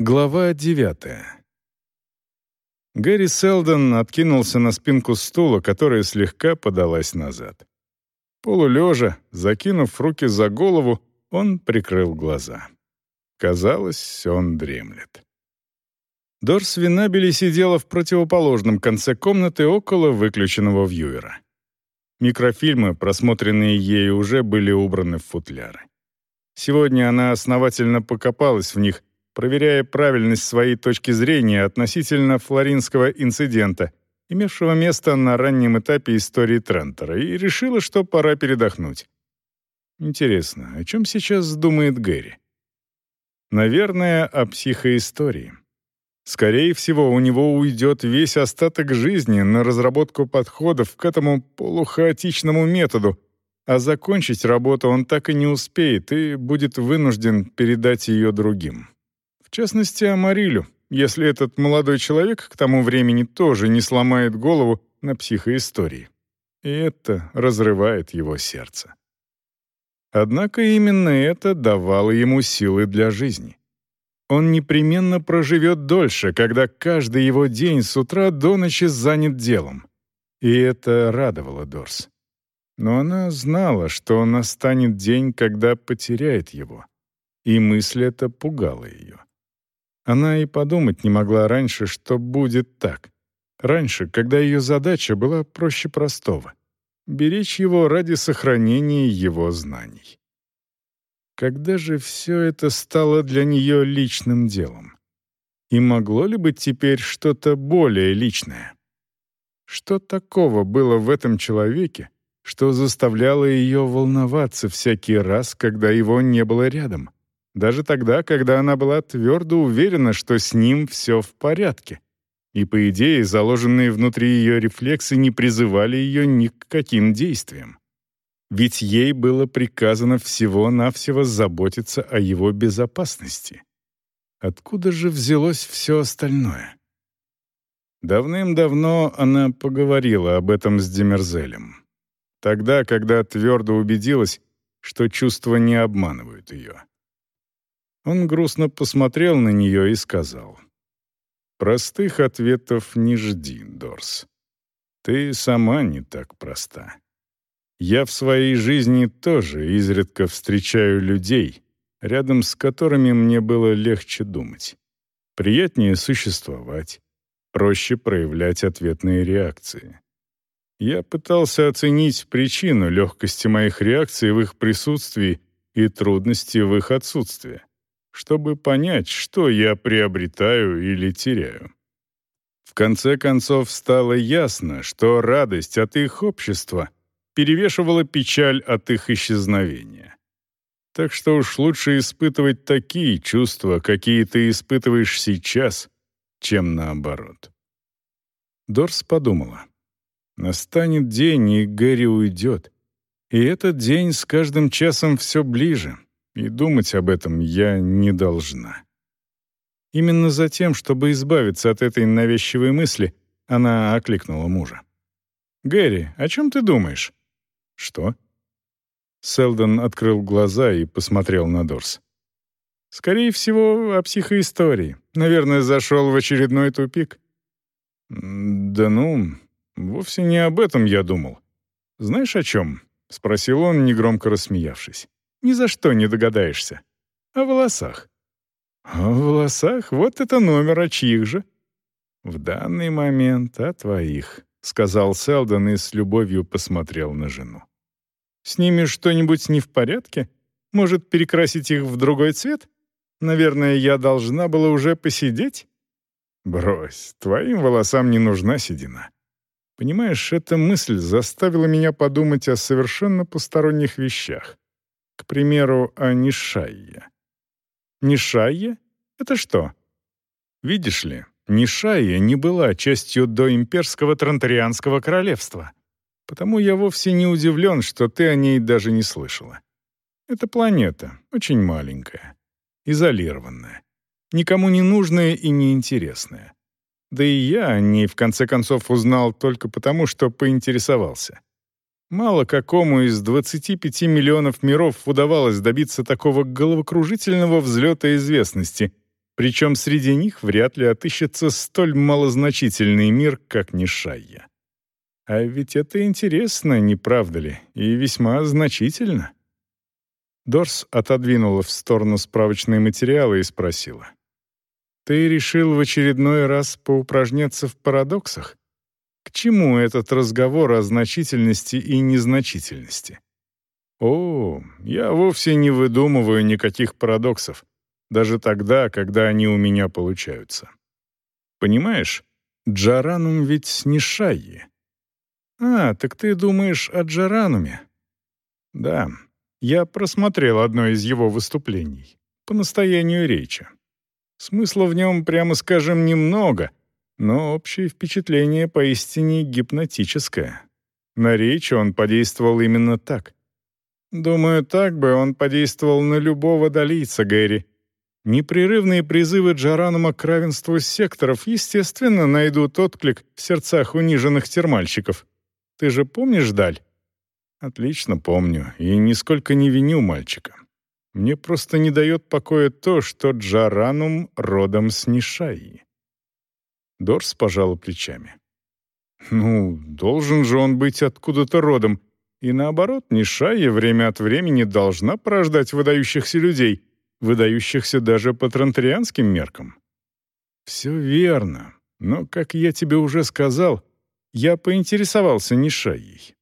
Глава девятая. Гэри Селдон откинулся на спинку стула, которая слегка подалась назад. Полулежа, закинув руки за голову, он прикрыл глаза. Казалось, он дремлет. Дорс Винабели сидела в противоположном конце комнаты около выключенного вьюера. Микрофильмы, просмотренные ею, уже были убраны в футляры. Сегодня она основательно покопалась в них, проверяя правильность своей точки зрения относительно флоринского инцидента, имевшего место на раннем этапе истории Трентера, и решила, что пора передохнуть. Интересно, о чем сейчас думает Гэри? Наверное, о психоистории. Скорее всего, у него уйдет весь остаток жизни на разработку подходов к этому полухаотичному методу, а закончить работу он так и не успеет и будет вынужден передать ее другим. В частности, Амарилю, если этот молодой человек к тому времени тоже не сломает голову на психоистории. И это разрывает его сердце. Однако именно это давало ему силы для жизни. Он непременно проживет дольше, когда каждый его день с утра до ночи занят делом. И это радовало Дорс. Но она знала, что настанет день, когда потеряет его. И мысль эта пугала ее. Она и подумать не могла раньше, что будет так. Раньше, когда ее задача была проще простого — беречь его ради сохранения его знаний. Когда же все это стало для нее личным делом? И могло ли быть теперь что-то более личное? Что такого было в этом человеке, что заставляло ее волноваться всякий раз, когда его не было рядом? Даже тогда, когда она была твердо уверена, что с ним все в порядке. И, по идее, заложенные внутри ее рефлексы не призывали ее ни к каким действиям. Ведь ей было приказано всего-навсего заботиться о его безопасности. Откуда же взялось все остальное? Давным-давно она поговорила об этом с Демерзелем. Тогда, когда твердо убедилась, что чувства не обманывают ее. Он грустно посмотрел на нее и сказал, «Простых ответов не жди, Дорс. Ты сама не так проста». Я в своей жизни тоже изредка встречаю людей, рядом с которыми мне было легче думать. Приятнее существовать, проще проявлять ответные реакции. Я пытался оценить причину легкости моих реакций в их присутствии и трудности в их отсутствии, чтобы понять, что я приобретаю или теряю. В конце концов стало ясно, что радость от их общества — перевешивала печаль от их исчезновения. Так что уж лучше испытывать такие чувства, какие ты испытываешь сейчас, чем наоборот. Дорс подумала. Настанет день, и Гэри уйдет. И этот день с каждым часом все ближе, и думать об этом я не должна. Именно за тем, чтобы избавиться от этой навязчивой мысли, она окликнула мужа. «Гэри, о чем ты думаешь?» «Что?» Селдон открыл глаза и посмотрел на Дорс. «Скорее всего, о психоистории. Наверное, зашел в очередной тупик». «Да ну, вовсе не об этом я думал. Знаешь, о чем?» — спросил он, негромко рассмеявшись. «Ни за что не догадаешься. О волосах». «О волосах? Вот это номер, о чьих же?» «В данный момент о твоих», — сказал Селдон и с любовью посмотрел на жену. С ними что-нибудь не в порядке? Может, перекрасить их в другой цвет? Наверное, я должна была уже посидеть? Брось, твоим волосам не нужна седина. Понимаешь, эта мысль заставила меня подумать о совершенно посторонних вещах. К примеру, о Нишайе. Нишайе? Это что? Видишь ли, Нишайя не была частью доимперского Тронтарианского королевства. Потому я вовсе не удивлен, что ты о ней даже не слышала. Это планета, очень маленькая, изолированная, никому не нужная и неинтересная. Да и я о ней в конце концов узнал только потому, что поинтересовался. Мало какому из 25 миллионов миров удавалось добиться такого головокружительного взлета известности, Причем среди них вряд ли отыщется столь малозначительный мир, как Нишайя. А ведь это интересно, не правда ли, и весьма значительно. Дорс отодвинула в сторону справочные материалы и спросила. «Ты решил в очередной раз поупражняться в парадоксах? К чему этот разговор о значительности и незначительности?» «О, я вовсе не выдумываю никаких парадоксов, даже тогда, когда они у меня получаются. Понимаешь, Джаранум ведь не Шайи. А, так ты думаешь о Джарануме? Да, я просмотрел одно из его выступлений по настоянию речи. Смысла в нем, прямо скажем, немного, но общее впечатление поистине гипнотическое. На речь он подействовал именно так. Думаю, так бы он подействовал на любого долийца, Гэри. Непрерывные призывы Джаранума к равенству секторов, естественно, найдут отклик в сердцах униженных термальщиков. Ты же помнишь Даль? Отлично помню, и нисколько не виню мальчика. Мне просто не дает покоя то, что Джаранум родом с Нишаи. Дорс пожал плечами. Ну, должен же он быть откуда-то родом. И наоборот, Нишая время от времени должна порождать выдающихся людей, выдающихся даже по трантарианским меркам. Все верно, но, как я тебе уже сказал, я поинтересовался Нишаей.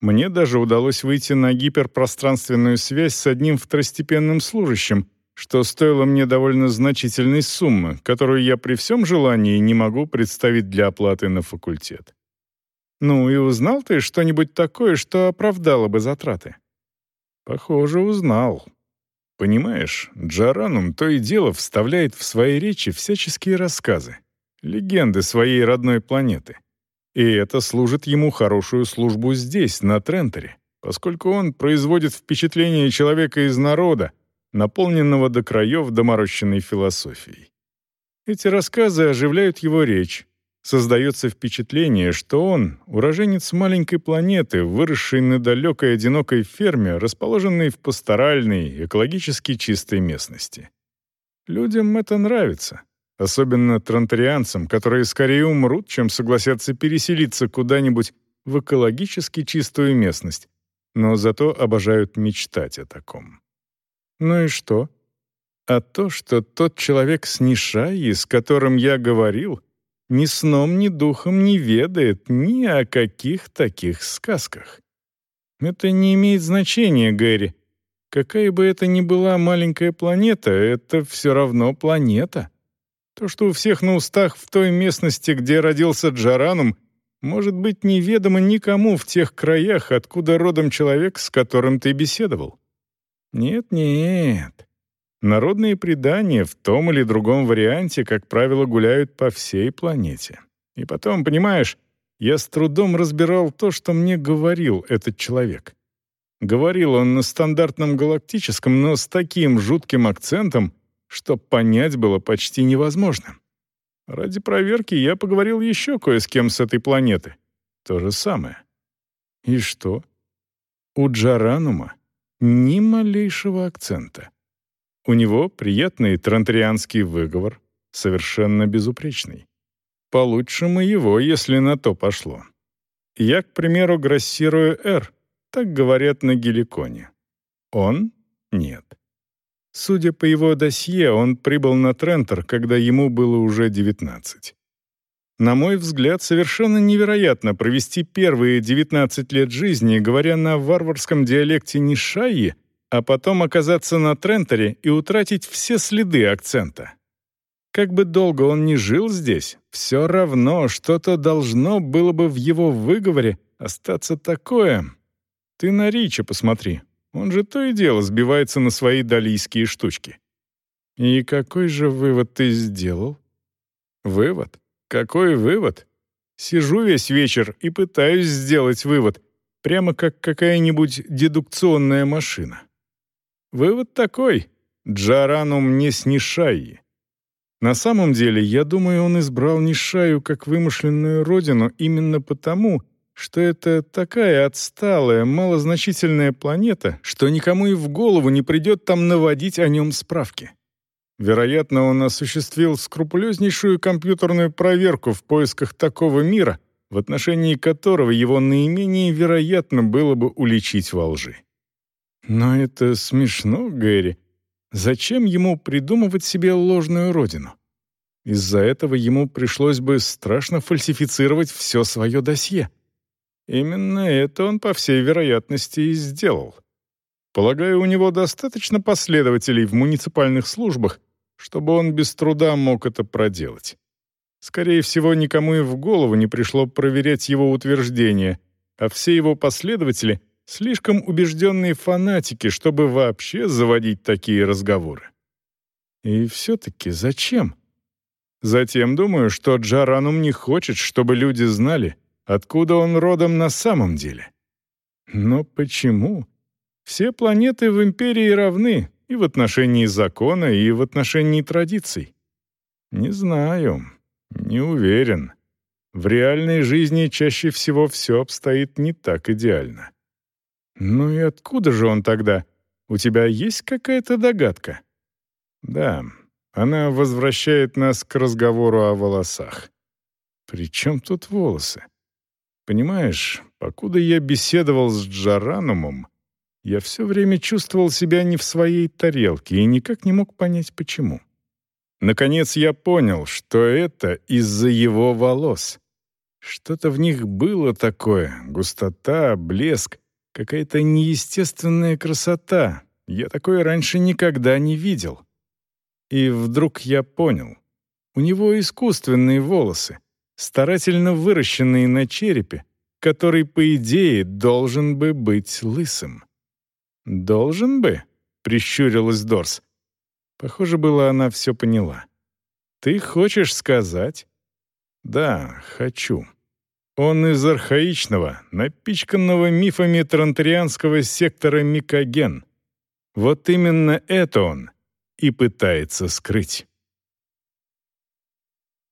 Мне даже удалось выйти на гиперпространственную связь с одним второстепенным служащим, что стоило мне довольно значительной суммы, которую я при всем желании не могу представить для оплаты на факультет. Ну и узнал ты что-нибудь такое, что оправдало бы затраты? Похоже, узнал. Понимаешь, Джаранум то и дело вставляет в свои речи всяческие рассказы, легенды своей родной планеты. И это служит ему хорошую службу здесь, на Тренторе, поскольку он производит впечатление человека из народа, наполненного до краев доморощенной философией. Эти рассказы оживляют его речь. Создается впечатление, что он — уроженец маленькой планеты, выросший на далекой одинокой ферме, расположенной в пасторальной, экологически чистой местности. Людям это нравится. Особенно тронтарианцам, которые скорее умрут, чем согласятся переселиться куда-нибудь в экологически чистую местность, но зато обожают мечтать о таком. Ну и что? А то, что тот человек с Нишаи, с которым я говорил, ни сном, ни духом не ведает ни о каких таких сказках. Это не имеет значения, Гэри. Какая бы это ни была маленькая планета, это все равно планета. То, что у всех на устах в той местности, где родился Джаранум, может быть неведомо никому в тех краях, откуда родом человек, с которым ты беседовал. Нет-нет. Народные предания в том или другом варианте, как правило, гуляют по всей планете. И потом, понимаешь, я с трудом разбирал то, что мне говорил этот человек. Говорил он на стандартном галактическом, но с таким жутким акцентом, что понять было почти невозможно. Ради проверки я поговорил еще кое с кем с этой планеты. То же самое. И что? У Джаранума ни малейшего акцента. У него приятный трантрианский выговор, совершенно безупречный. Получше моего, если на то пошло. Я, к примеру, грассирую «Р», так говорят на геликоне. Он — нет. Судя по его досье, он прибыл на Трентер, когда ему было уже 19. На мой взгляд, совершенно невероятно провести первые 19 лет жизни, говоря на варварском диалекте Нишайи, а потом оказаться на Трентере и утратить все следы акцента. Как бы долго он ни жил здесь, все равно что-то должно было бы в его выговоре остаться такое. Ты на Рича посмотри, он же то и дело сбивается на свои далийские штучки. И какой же вывод ты сделал? Вывод? Какой вывод? Сижу весь вечер и пытаюсь сделать вывод, прямо как какая-нибудь дедукционная машина. Вывод такой. Джаранум не снишайи. На самом деле, я думаю, он избрал Нишаю как вымышленную родину именно потому, что это такая отсталая, малозначительная планета, что никому и в голову не придет там наводить о нем справки. Вероятно, он осуществил скрупулезнейшую компьютерную проверку в поисках такого мира, в отношении которого его наименее вероятно было бы уличить во лжи. Но это смешно, Гэри. Зачем ему придумывать себе ложную родину? Из-за этого ему пришлось бы страшно фальсифицировать все свое досье. Именно это он, по всей вероятности, и сделал. Полагаю, у него достаточно последователей в муниципальных службах, чтобы он без труда мог это проделать. Скорее всего, никому и в голову не пришло проверять его утверждения, а все его последователи — слишком убежденные фанатики, чтобы вообще заводить такие разговоры. И все-таки зачем? Затем думаю, что Джаранум не хочет, чтобы люди знали, откуда он родом на самом деле. Но почему? Все планеты в Империи равны и в отношении закона, и в отношении традиций. Не знаю, не уверен. В реальной жизни чаще всего все обстоит не так идеально. Ну и откуда же он тогда? У тебя есть какая-то догадка? Да, она возвращает нас к разговору о волосах. При чем тут волосы? Понимаешь, покуда я беседовал с Джаранумом, я все время чувствовал себя не в своей тарелке и никак не мог понять, почему. Наконец я понял, что это из-за его волос. Что-то в них было такое, густота, блеск, какая-то неестественная красота. Я такое раньше никогда не видел. И вдруг я понял. У него искусственные волосы, старательно выращенные на черепе, который, по идее, должен бы быть лысым. «Должен бы?» — прищурилась Дорс. Похоже было, она все поняла. «Ты хочешь сказать?» «Да, хочу. Он из архаичного, напичканного мифами транторианского сектора Микоген. Вот именно это он и пытается скрыть».